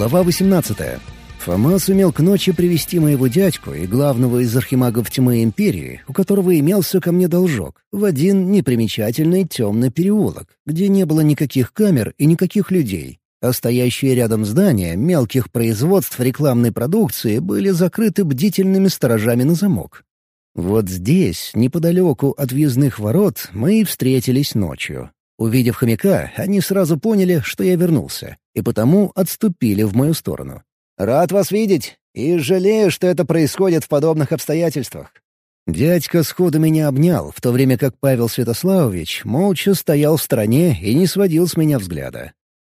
Глава 18. Фома сумел к ночи привести моего дядьку и главного из архимагов тьмы Империи, у которого имелся ко мне должок, в один непримечательный темный переулок, где не было никаких камер и никаких людей, а стоящие рядом здания мелких производств рекламной продукции были закрыты бдительными сторожами на замок. Вот здесь, неподалеку от въездных ворот, мы и встретились ночью. Увидев хомяка, они сразу поняли, что я вернулся, и потому отступили в мою сторону. «Рад вас видеть, и жалею, что это происходит в подобных обстоятельствах». Дядька сходу меня обнял, в то время как Павел Святославович молча стоял в стороне и не сводил с меня взгляда.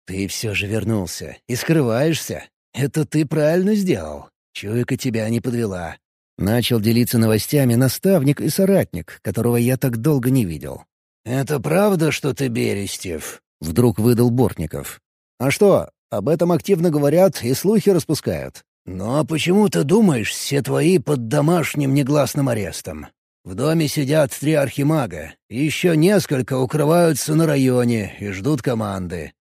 «Ты все же вернулся и скрываешься. Это ты правильно сделал. Чуйка тебя не подвела». Начал делиться новостями наставник и соратник, которого я так долго не видел. «Это правда, что ты Берестев?» — вдруг выдал Бортников. «А что, об этом активно говорят и слухи распускают. «Ну а почему ты думаешь, все твои под домашним негласным арестом? В доме сидят три архимага, еще несколько укрываются на районе и ждут команды.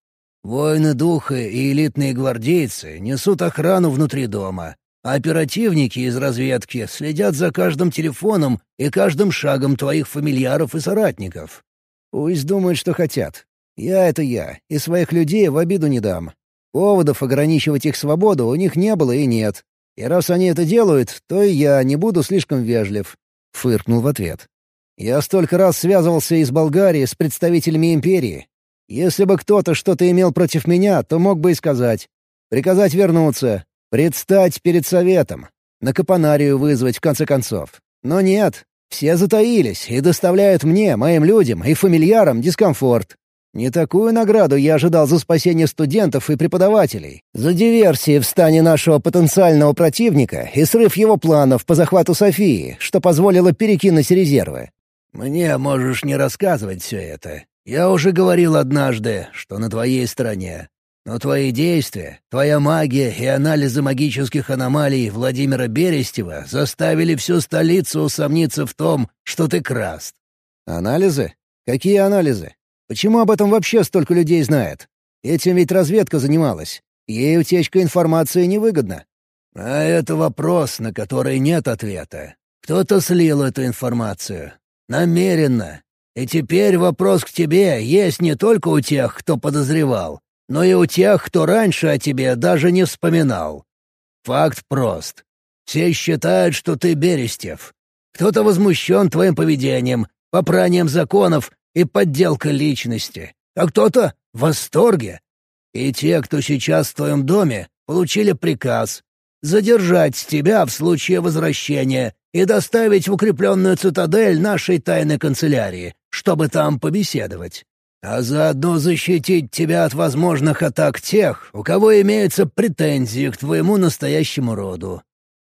Воины духа и элитные гвардейцы несут охрану внутри дома, а оперативники из разведки следят за каждым телефоном и каждым шагом твоих фамильяров и соратников. Пусть думают, что хотят. Я — это я, и своих людей в обиду не дам. Поводов ограничивать их свободу у них не было и нет. И раз они это делают, то и я не буду слишком вежлив», — фыркнул в ответ. «Я столько раз связывался из Болгарии с представителями империи. Если бы кто-то что-то имел против меня, то мог бы и сказать. Приказать вернуться, предстать перед советом, на капонарию вызвать в конце концов. Но нет, все затаились и доставляют мне, моим людям и фамильярам дискомфорт. Не такую награду я ожидал за спасение студентов и преподавателей, за диверсии в стане нашего потенциального противника и срыв его планов по захвату Софии, что позволило перекинуть резервы. Мне можешь не рассказывать все это. Я уже говорил однажды, что на твоей стороне. Но твои действия, твоя магия и анализы магических аномалий Владимира Берестева заставили всю столицу усомниться в том, что ты краст. Анализы? Какие анализы? Почему об этом вообще столько людей знает? Этим ведь разведка занималась. Ей утечка информации невыгодна. А это вопрос, на который нет ответа. Кто-то слил эту информацию. Намеренно. И теперь вопрос к тебе есть не только у тех, кто подозревал, но и у тех, кто раньше о тебе даже не вспоминал. Факт прост. Все считают, что ты Берестев. Кто-то возмущен твоим поведением, попранием законов и подделка личности, а кто-то в восторге. И те, кто сейчас в твоем доме, получили приказ задержать тебя в случае возвращения и доставить в укрепленную цитадель нашей тайной канцелярии, чтобы там побеседовать. А заодно защитить тебя от возможных атак тех, у кого имеются претензии к твоему настоящему роду.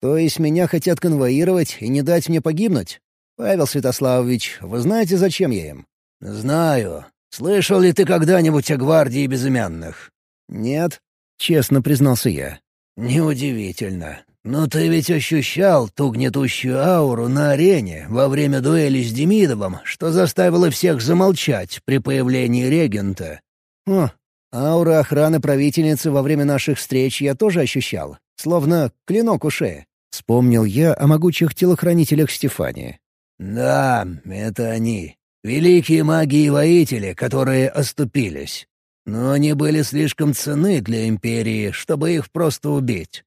То есть меня хотят конвоировать и не дать мне погибнуть? Павел Святославович, вы знаете, зачем я им? «Знаю. Слышал ли ты когда-нибудь о гвардии безымянных?» «Нет», — честно признался я. «Неудивительно. Но ты ведь ощущал ту гнетущую ауру на арене во время дуэли с Демидовым, что заставило всех замолчать при появлении регента». «О, аура охраны правительницы во время наших встреч я тоже ощущал. Словно клинок у шеи». Вспомнил я о могучих телохранителях Стефани. «Да, это они. Великие маги и воители, которые оступились. Но они были слишком ценны для Империи, чтобы их просто убить.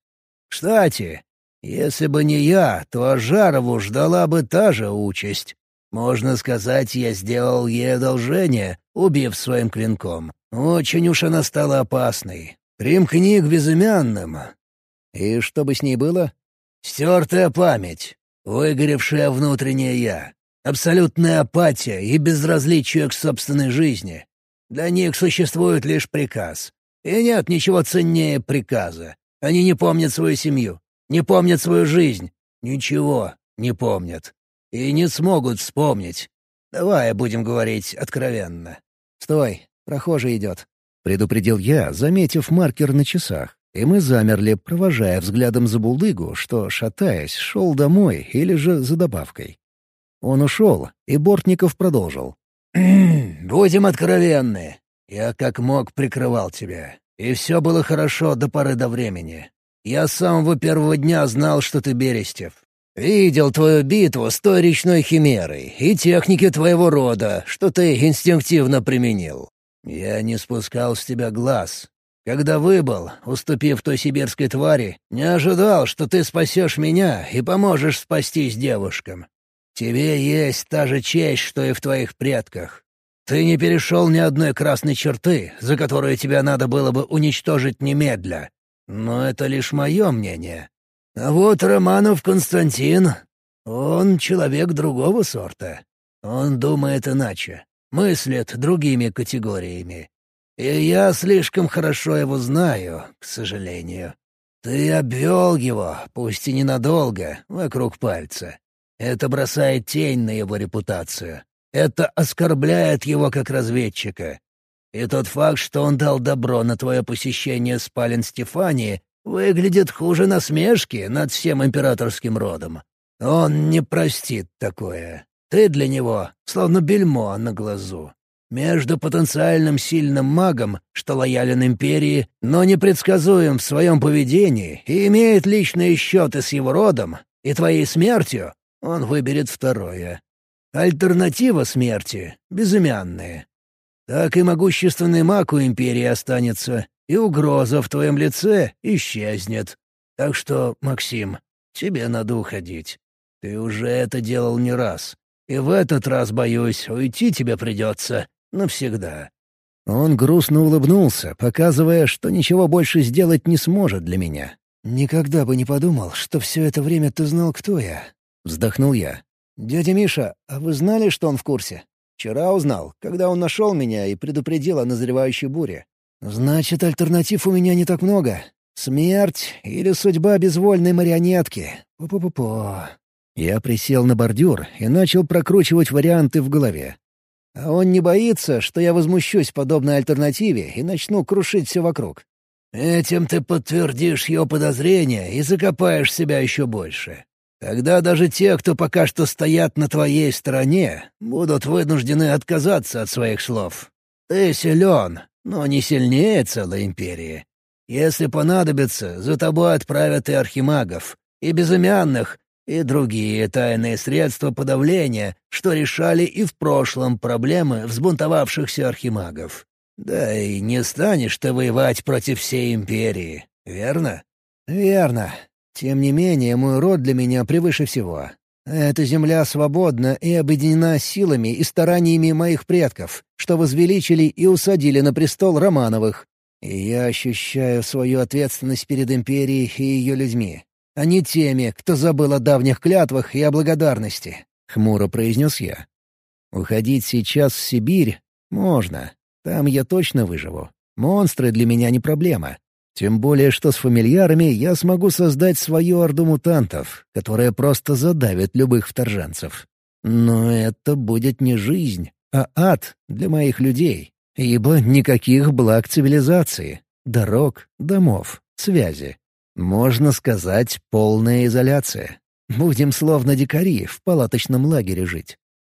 Кстати, если бы не я, то Ажарову ждала бы та же участь. Можно сказать, я сделал ей одолжение, убив своим клинком. Очень уж она стала опасной. Примкни к безымянным. И что бы с ней было? Стертая память, выгоревшая внутреннее «я». Абсолютная апатия и безразличие к собственной жизни. Для них существует лишь приказ. И нет ничего ценнее приказа. Они не помнят свою семью, не помнят свою жизнь, ничего не помнят. И не смогут вспомнить. Давай будем говорить откровенно. «Стой, прохожий идет», — предупредил я, заметив маркер на часах. И мы замерли, провожая взглядом за булдыгу, что, шатаясь, шел домой или же за добавкой. Он ушел, и Бортников продолжил. «Будем откровенны. Я как мог прикрывал тебя. И все было хорошо до поры до времени. Я с самого первого дня знал, что ты Берестев. Видел твою битву с той речной химерой и техники твоего рода, что ты инстинктивно применил. Я не спускал с тебя глаз. Когда выбыл, уступив той сибирской твари, не ожидал, что ты спасешь меня и поможешь спастись девушкам. Тебе есть та же честь, что и в твоих предках. Ты не перешел ни одной красной черты, за которую тебя надо было бы уничтожить немедля. Но это лишь мое мнение. А вот Романов Константин, он человек другого сорта. Он думает иначе, мыслит другими категориями. И я слишком хорошо его знаю, к сожалению. Ты обвел его, пусть и ненадолго, вокруг пальца. Это бросает тень на его репутацию. Это оскорбляет его как разведчика. И тот факт, что он дал добро на твое посещение спален Стефании, выглядит хуже насмешки над всем императорским родом. Он не простит такое. Ты для него словно бельмо на глазу. Между потенциальным сильным магом, что лоялен империи, но непредсказуем в своем поведении и имеет личные счеты с его родом, и твоей смертью, он выберет второе. Альтернатива смерти — безымянная. Так и могущественный маг у Империи останется, и угроза в твоем лице исчезнет. Так что, Максим, тебе надо уходить. Ты уже это делал не раз. И в этот раз, боюсь, уйти тебе придется. Навсегда». Он грустно улыбнулся, показывая, что ничего больше сделать не сможет для меня. «Никогда бы не подумал, что все это время ты знал, кто я». Вздохнул я. «Дядя Миша, а вы знали, что он в курсе?» Вчера узнал, когда он нашел меня и предупредил о назревающей буре. Значит, альтернатив у меня не так много. Смерть или судьба безвольной марионетки. Пу-пу-пу-пу. Я присел на бордюр и начал прокручивать варианты в голове. А он не боится, что я возмущусь подобной альтернативе и начну крушить все вокруг. Этим ты подтвердишь его подозрения и закопаешь себя еще больше. Тогда даже те, кто пока что стоят на твоей стороне, будут вынуждены отказаться от своих слов. Ты силен, но не сильнее целой империи. Если понадобится, за тобой отправят и архимагов, и безымянных, и другие тайные средства подавления, что решали и в прошлом проблемы взбунтовавшихся архимагов. Да и не станешь ты воевать против всей империи, верно? Верно. Тем не менее, мой род для меня превыше всего. Эта земля свободна и объединена силами и стараниями моих предков, что возвеличили и усадили на престол Романовых. И я ощущаю свою ответственность перед империей и ее людьми, а не теми, кто забыл о давних клятвах и о благодарности», — хмуро произнес я. «Уходить сейчас в Сибирь можно. Там я точно выживу. Монстры для меня не проблема. Тем более, что с фамильярами я смогу создать свою орду мутантов, которая просто задавит любых вторженцев. Но это будет не жизнь, а ад для моих людей, ибо никаких благ цивилизации, дорог, домов, связи. Можно сказать, полная изоляция. Будем словно дикари в палаточном лагере жить.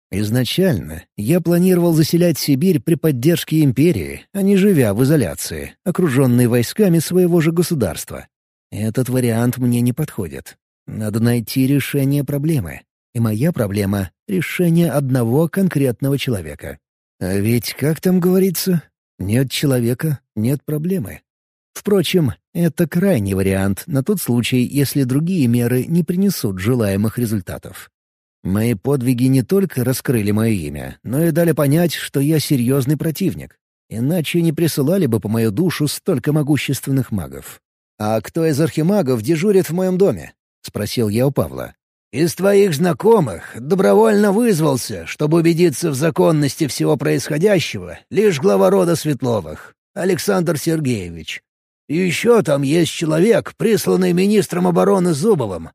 Изначально я планировал заселять Сибирь при поддержке империи, а не живя в изоляции, окруженной войсками своего же государства. Этот вариант мне не подходит. Надо найти решение проблемы. И моя проблема — решение одного конкретного человека. А ведь, как там говорится, нет человека — нет проблемы. Впрочем, это крайний вариант на тот случай, если другие меры не принесут желаемых результатов. Мои подвиги не только раскрыли мое имя, но и дали понять, что я серьезный противник. Иначе не присылали бы по мою душу столько могущественных магов. «А кто из архимагов дежурит в моем доме?» — спросил я у Павла. «Из твоих знакомых добровольно вызвался, чтобы убедиться в законности всего происходящего, лишь глава рода Светловых, Александр Сергеевич. И еще там есть человек, присланный министром обороны Зубовым.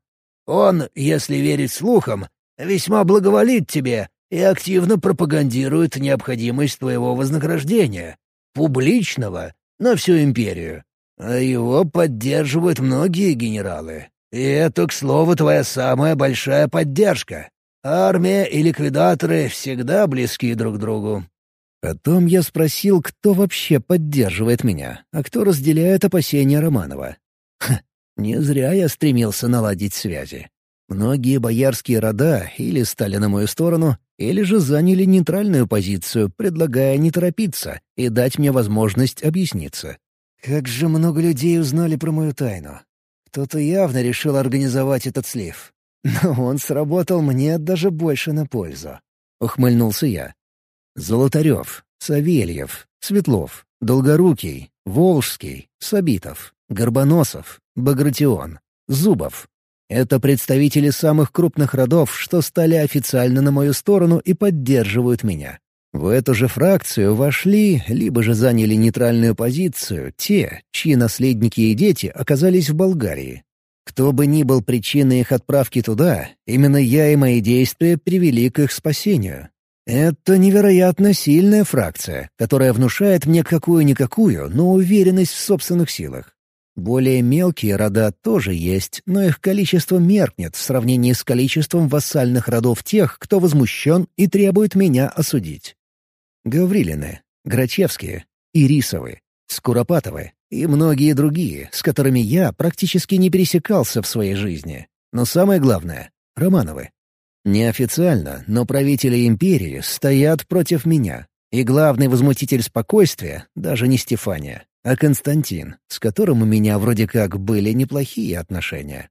Он, если верить слухам, весьма благоволит тебе и активно пропагандирует необходимость твоего вознаграждения, публичного, на всю империю. А его поддерживают многие генералы. И это, к слову, твоя самая большая поддержка. Армия и ликвидаторы всегда близки друг другу. Потом я спросил, кто вообще поддерживает меня, а кто разделяет опасения Романова. Ха, не зря я стремился наладить связи. Многие боярские рода или стали на мою сторону, или же заняли нейтральную позицию, предлагая не торопиться и дать мне возможность объясниться. Как же много людей узнали про мою тайну. Кто-то явно решил организовать этот слив. Но он сработал мне даже больше на пользу. Ухмыльнулся я. Золотарев, Савельев, Светлов, Долгорукий, Волжский, Сабитов, Горбоносов, Багратион, Зубов. Это представители самых крупных родов, что стали официально на мою сторону и поддерживают меня. В эту же фракцию вошли, либо же заняли нейтральную позицию, те, чьи наследники и дети оказались в Болгарии. Кто бы ни был причиной их отправки туда, именно я и мои действия привели к их спасению. Это невероятно сильная фракция, которая внушает мне какую-никакую, но уверенность в собственных силах. Более мелкие рода тоже есть, но их количество меркнет в сравнении с количеством вассальных родов тех, кто возмущен и требует меня осудить. Гаврилины, Грачевские, Ирисовы, Скуропатовы и многие другие, с которыми я практически не пересекался в своей жизни. Но самое главное — Романовы. Неофициально, но правители империи стоят против меня. И главный возмутитель спокойствия — даже не Стефания, а Константин, с которым у меня вроде как были неплохие отношения.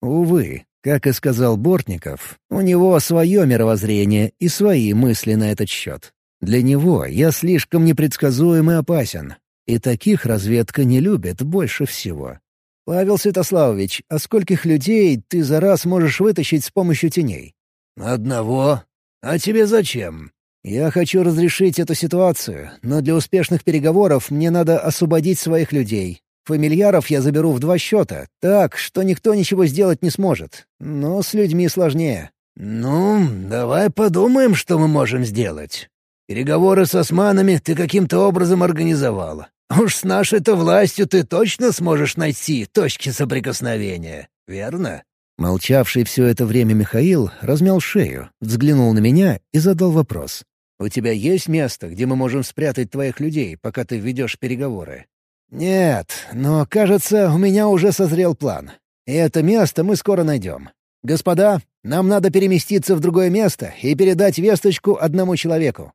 Увы, как и сказал Бортников, у него свое мировоззрение и свои мысли на этот счет. Для него я слишком непредсказуем и опасен, и таких разведка не любит больше всего. «Павел Святославович, а скольких людей ты за раз можешь вытащить с помощью теней?» «Одного? А тебе зачем?» «Я хочу разрешить эту ситуацию, но для успешных переговоров мне надо освободить своих людей. Фамильяров я заберу в два счета, так, что никто ничего сделать не сможет. Но с людьми сложнее». «Ну, давай подумаем, что мы можем сделать. Переговоры с османами ты каким-то образом организовала. Уж с нашей-то властью ты точно сможешь найти точки соприкосновения, верно?» Молчавший все это время Михаил размял шею, взглянул на меня и задал вопрос. «У тебя есть место, где мы можем спрятать твоих людей, пока ты ведешь переговоры?» «Нет, но, кажется, у меня уже созрел план. И это место мы скоро найдем. Господа, нам надо переместиться в другое место и передать весточку одному человеку».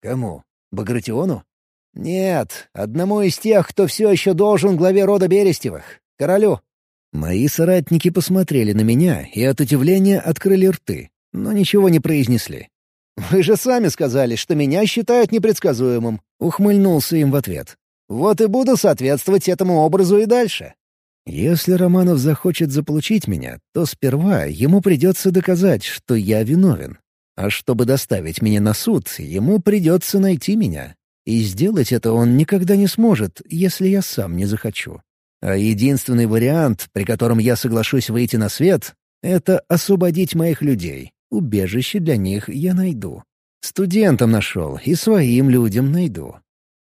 «Кому? Багратиону?» «Нет, одному из тех, кто все еще должен главе рода Берестевых, королю». Мои соратники посмотрели на меня и от удивления открыли рты, но ничего не произнесли. «Вы же сами сказали, что меня считают непредсказуемым», — ухмыльнулся им в ответ. «Вот и буду соответствовать этому образу и дальше». Если Романов захочет заполучить меня, то сперва ему придется доказать, что я виновен. А чтобы доставить меня на суд, ему придется найти меня. И сделать это он никогда не сможет, если я сам не захочу. А единственный вариант, при котором я соглашусь выйти на свет, — это освободить моих людей. Убежище для них я найду. Студентам нашел и своим людям найду.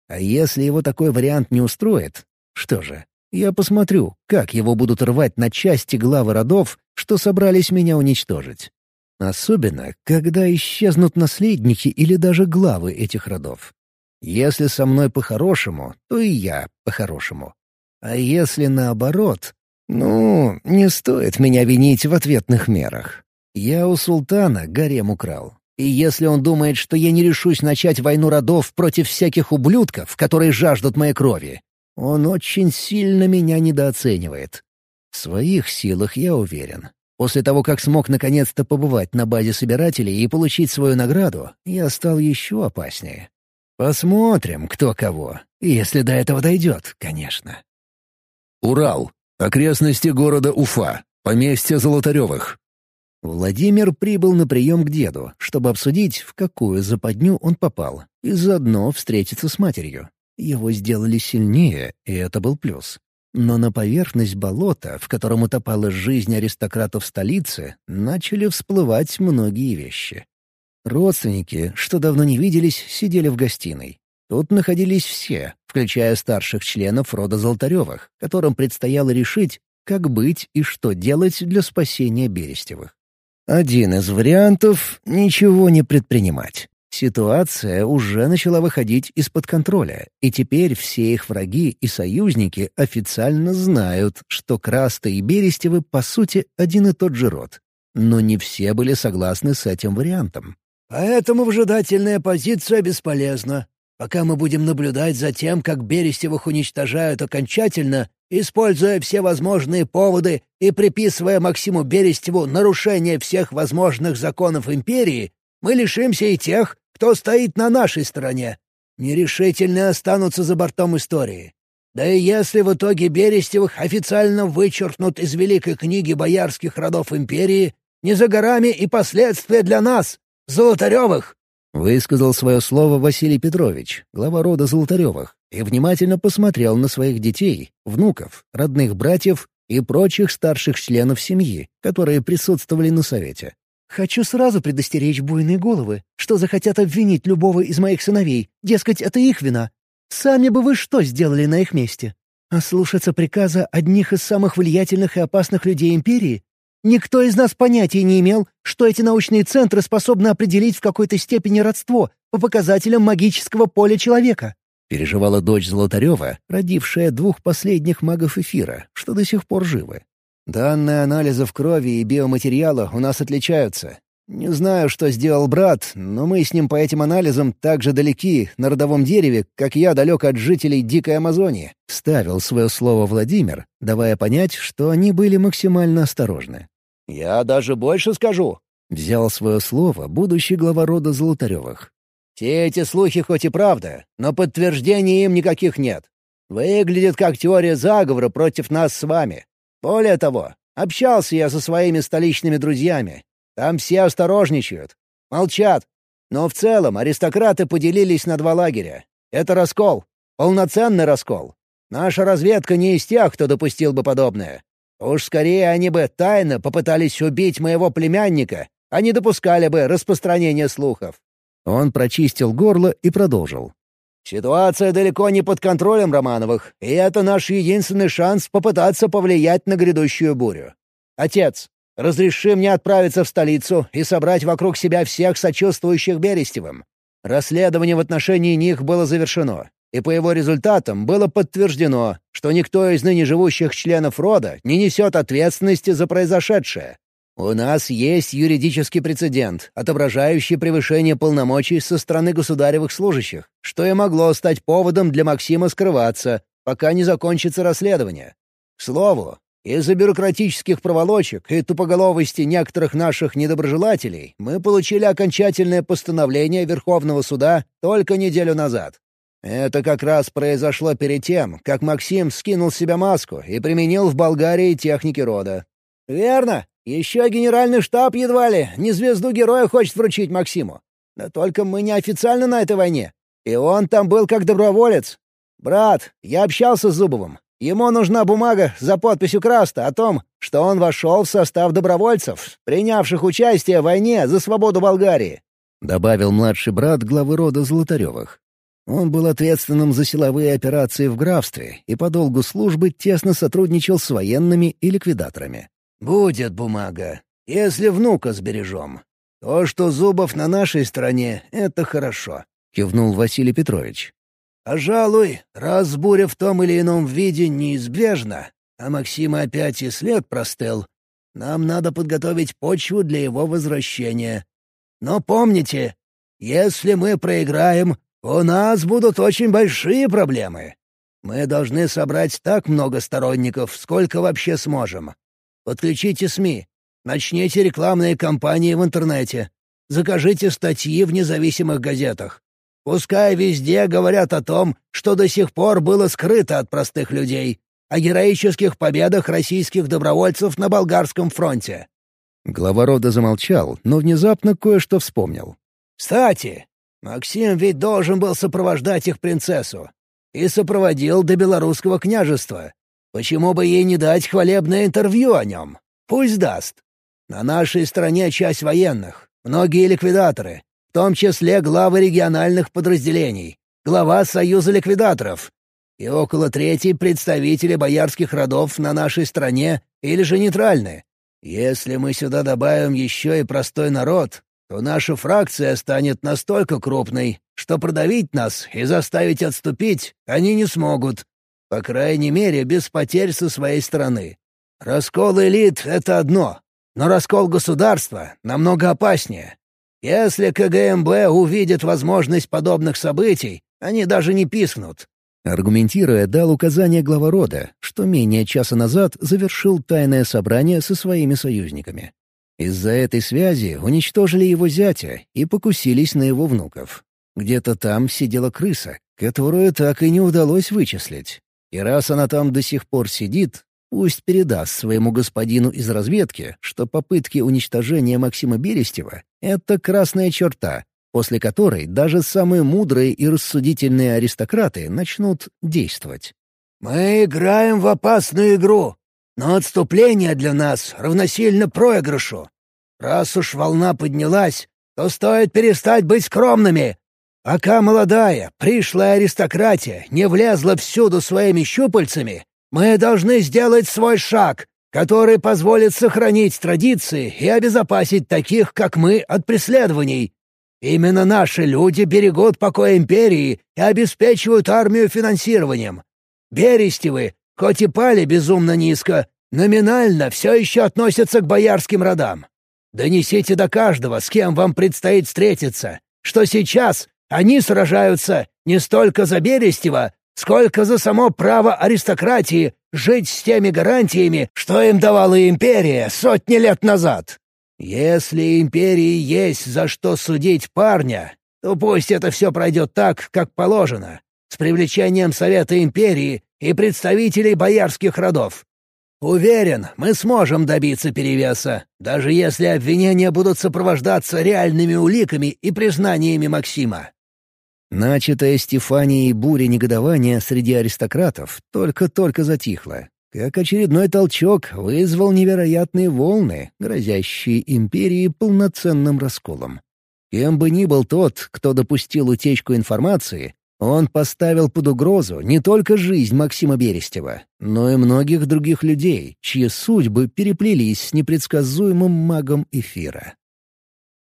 А если его такой вариант не устроит, что же, я посмотрю, как его будут рвать на части главы родов, что собрались меня уничтожить. Особенно, когда исчезнут наследники или даже главы этих родов. Если со мной по-хорошему, то и я по-хорошему. А если наоборот? Ну, не стоит меня винить в ответных мерах. Я у султана гарем украл. И если он думает, что я не решусь начать войну родов против всяких ублюдков, которые жаждут моей крови, он очень сильно меня недооценивает. В своих силах я уверен. После того, как смог наконец-то побывать на базе собирателей и получить свою награду, я стал еще опаснее. Посмотрим, кто кого, если до этого дойдет, конечно. Урал. Окрестности города Уфа. Поместье Золотаревых. Владимир прибыл на прием к деду, чтобы обсудить, в какую западню он попал, и заодно встретиться с матерью. Его сделали сильнее, и это был плюс. Но на поверхность болота, в котором утопала жизнь аристократов столицы, начали всплывать многие вещи. Родственники, что давно не виделись, сидели в гостиной. Тут находились все, включая старших членов рода Золотаревых, которым предстояло решить, как быть и что делать для спасения Берестевых. Один из вариантов — ничего не предпринимать. Ситуация уже начала выходить из-под контроля, и теперь все их враги и союзники официально знают, что Краста и Берестевы по сути один и тот же род. Но не все были согласны с этим вариантом. «Поэтому вжидательная позиция бесполезна. Пока мы будем наблюдать за тем, как Берестевых уничтожают окончательно, используя все возможные поводы и приписывая Максиму Берестеву нарушение всех возможных законов Империи, мы лишимся и тех, кто стоит на нашей стороне. Нерешительные останутся за бортом истории. Да и если в итоге Берестевых официально вычеркнут из Великой книги боярских родов Империи, не за горами и последствия для нас, Золотаревых. Высказал свое слово Василий Петрович, глава рода Золотаревых, и внимательно посмотрел на своих детей, внуков, родных братьев и прочих старших членов семьи, которые присутствовали на совете. «Хочу сразу предостеречь буйные головы, что захотят обвинить любого из моих сыновей, дескать, это их вина. Сами бы вы что сделали на их месте? А приказа одних из самых влиятельных и опасных людей Империи Никто из нас понятия не имел, что эти научные центры способны определить в какой-то степени родство по показателям магического поля человека. Переживала дочь Золотарева, родившая двух последних магов эфира, что до сих пор живы. Данные анализов крови и биоматериала у нас отличаются. Не знаю, что сделал брат, но мы с ним по этим анализам так же далеки на родовом дереве, как я далек от жителей Дикой Амазонии. Ставил свое слово Владимир, давая понять, что они были максимально осторожны. «Я даже больше скажу», — взял свое слово будущий глава рода Золотаревых. «Все эти слухи хоть и правда, но подтверждений им никаких нет. Выглядит как теория заговора против нас с вами. Более того, общался я со своими столичными друзьями. Там все осторожничают, молчат. Но в целом аристократы поделились на два лагеря. Это раскол, полноценный раскол. Наша разведка не из тех, кто допустил бы подобное. Уж скорее они бы тайно попытались убить моего племянника, а не допускали бы распространения слухов». Он прочистил горло и продолжил. «Ситуация далеко не под контролем Романовых, и это наш единственный шанс попытаться повлиять на грядущую бурю. Отец, разреши мне отправиться в столицу и собрать вокруг себя всех сочувствующих Берестевым. Расследование в отношении них было завершено и по его результатам было подтверждено, что никто из ныне живущих членов рода не несет ответственности за произошедшее. У нас есть юридический прецедент, отображающий превышение полномочий со стороны государевых служащих, что и могло стать поводом для Максима скрываться, пока не закончится расследование. К слову, из-за бюрократических проволочек и тупоголовости некоторых наших недоброжелателей мы получили окончательное постановление Верховного суда только неделю назад. Это как раз произошло перед тем, как Максим скинул с себя маску и применил в Болгарии техники рода. «Верно. Еще генеральный штаб едва ли не звезду героя хочет вручить Максиму. Да только мы не официально на этой войне. И он там был как доброволец. Брат, я общался с Зубовым. Ему нужна бумага за подписью Краста о том, что он вошел в состав добровольцев, принявших участие в войне за свободу Болгарии», — добавил младший брат главы рода Золотаревых. Он был ответственным за силовые операции в графстве и по долгу службы тесно сотрудничал с военными и ликвидаторами. «Будет бумага, если внука сбережем. То, что Зубов на нашей стороне, — это хорошо», — кивнул Василий Петрович. «Пожалуй, раз буря в том или ином виде неизбежна, а Максима опять и след простыл, нам надо подготовить почву для его возвращения. Но помните, если мы проиграем, у нас будут очень большие проблемы. Мы должны собрать так много сторонников, сколько вообще сможем. Подключите СМИ, начните рекламные кампании в интернете, закажите статьи в независимых газетах. Пускай везде говорят о том, что до сих пор было скрыто от простых людей, о героических победах российских добровольцев на болгарском фронте». Глава рода замолчал, но внезапно кое-что вспомнил. «Кстати, Максим ведь должен был сопровождать их принцессу. И сопроводил до белорусского княжества. Почему бы ей не дать хвалебное интервью о нем? Пусть даст. На нашей стороне часть военных, многие ликвидаторы, в том числе главы региональных подразделений, глава Союза ликвидаторов и около трети представители боярских родов на нашей стороне или же нейтральны. Если мы сюда добавим еще и простой народ, то наша фракция станет настолько крупной, что продавить нас и заставить отступить они не смогут. По крайней мере, без потерь со своей стороны. Раскол элит — это одно, но раскол государства намного опаснее. Если КГМБ увидит возможность подобных событий, они даже не пискнут. Аргументируя, дал указание глава рода, что менее часа назад завершил тайное собрание со своими союзниками. Из-за этой связи уничтожили его зятя и покусились на его внуков. Где-то там сидела крыса, которую так и не удалось вычислить. И раз она там до сих пор сидит, пусть передаст своему господину из разведки, что попытки уничтожения Максима Берестева — это красная черта, после которой даже самые мудрые и рассудительные аристократы начнут действовать. «Мы играем в опасную игру», но отступление для нас равносильно проигрышу. Раз уж волна поднялась, то стоит перестать быть скромными. Пока молодая, пришлая аристократия не влезла всюду своими щупальцами, мы должны сделать свой шаг, который позволит сохранить традиции и обезопасить таких, как мы, от преследований. Именно наши люди берегут покой империи и обеспечивают армию финансированием. Берестевы хоть и пали безумно низко, номинально все еще относятся к боярским родам. Донесите до каждого, с кем вам предстоит встретиться, что сейчас они сражаются не столько за Берестева, сколько за само право аристократии жить с теми гарантиями, что им давала империя сотни лет назад. Если империи есть за что судить парня, то пусть это все пройдет так, как положено, с привлечением Совета Империи и представителей боярских родов. Уверен, мы сможем добиться перевеса, даже если обвинения будут сопровождаться реальными уликами и признаниями Максима». Начатая Стефанией буря негодования среди аристократов только-только затихла. Как очередной толчок вызвал невероятные волны, грозящие империи полноценным расколом. Кем бы ни был тот, кто допустил утечку информации, он поставил под угрозу не только жизнь Максима Берестева, но и многих других людей, чьи судьбы переплелись с непредсказуемым магом эфира.